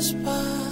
goes by.